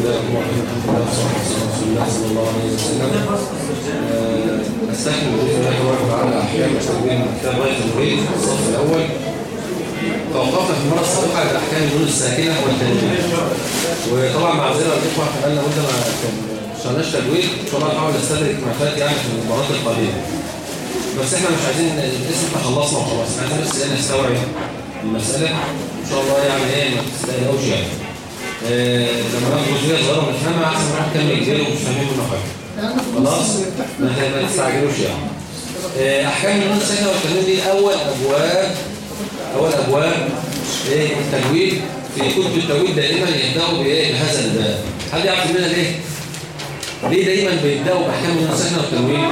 الله الرحمن الرحيم رسول الله صلى الله عليه وسلم استكمل باذن الله تبارك وتعالى احكام تدوين كتاب غايه المريد الصف الأول توقفنا في المره السابقه على احكام النون الساكنه والتنوين وطبعا معذره الاخوه إحنا بقالنا مده ما اشتغلناش تدوين طبعا نحاول نستدرك ما فات يعني في المباراه القادمه بس إحنا مش عايزين الاسم إحنا خلصنا وخلاص عايزين نستوعب المساله ان شاء الله يعني إيه ما تستقلقوش يعني لما ناخد جزئيه صغيره ونفهمها احسن من واحد كامل كبير ومش فاهمين منه حاجة خلاص ما تستعجلوش يعني احكام النون الساكنه والتنوين دي اول ابواب اول ابواب إيه التجويد في كتب التجويد دائما يبداوا بايه بهذا الباب حد يعرف منها ليه ليه دايما بيبداوا باحكام النون الساكنه والتنوين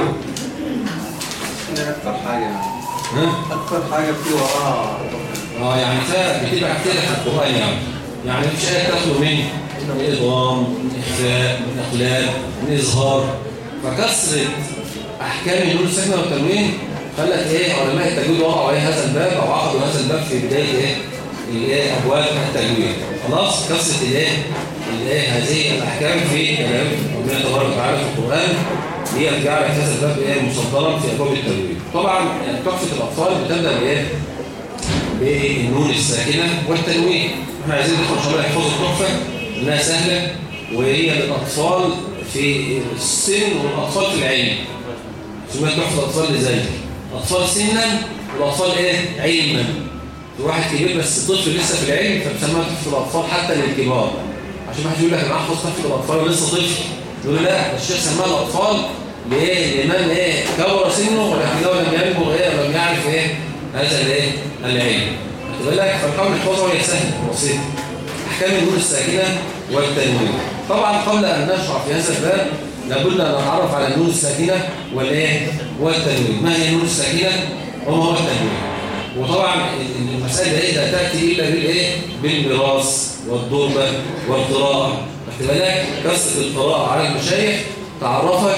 ده أكتر حاجة ها أكتر حاجة في وراها آه يعني بتبقى كتير في القرآن يعني. يعني مفيش آية تخلو من من إضغام من إخفاء من إقلاب من إظهار. فكسرة أحكام النون الساكنة والتنوين خلت إيه علماء التجويد وضعوا عليه هذا الباب أو عقدوا هذا الباب في بداية إيه الإيه أبواب التجويد. خلاص كسرة الإيه الإيه هذه الأحكام في كلام ربنا تبارك وتعالى في القرآن. هي جعلت هذا الباب إيه مصدرا في أبواب التجويد. طبعا تحفة الأطفال بتبدأ بإيه بالنون الساكنة والتنوين إحنا عايزين ندخل الله يحفظوا التحفة انها سهلة وهي للأطفال في السن والأطفال في العلم سميت تحفة الأطفال لذلك أطفال سنا والأطفال إيه؟ علما واحد كبير بس طفل لسه في العلم فبسموها تحفة الأطفال حتى للكبار عشان ما حد يقول لك أنا أحفظ تحفة الأطفال ولسه طفل يقول لا الشيخ سماها الأطفال لإيه؟ لمن إيه؟ كبر سنه ولكنه لم يبلغ إيه؟ ولم يعرف إيه؟ هذا العلم خد بالك فالقول الحفظه هي سهل بسيط أحكام النون الساكنة والتنوين طبعا قبل أن نشرع في هذا الباب لابد أن نتعرف على النون الساكنة والإيه؟ والتنوين ما هي النون الساكنة؟ وما هو التنوين وطبعا المسائل دي لا تأتي إلا بالإيه؟ بالميراث والضربه والقراءة. خد بالك كسر القراءة على المشايخ تعرفك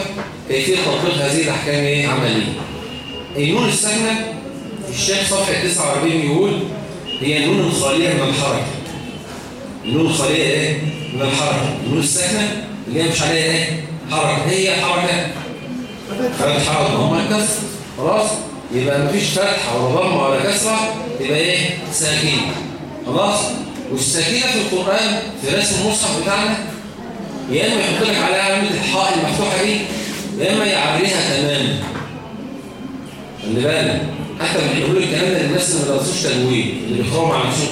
كيفيه تطبيق هذه الأحكام إيه؟ عمليا النون الساكنة الشيخ صفحة 49 يقول هي النون الخالية من الحركة النون الخالية إيه؟ من الحركة النون الساكنة اللي هي مش عليها إيه؟ حركة هي حركة فتحة وضمة كسر خلاص؟ يبقى مفيش فتحة ولا ضمة ولا كسرة يبقى إيه؟ ساكنة خلاص؟ والساكنة في القرآن في رسم المصحف بتاعنا يا إما يحط لك عليها علامة الحاء المفتوحة دي يا إما يعريها تماما خلي بالك. حتى بيقولوا الكلام ده للناس اللي ما درسوش تنوين اللي بيقراوا مع نفسهم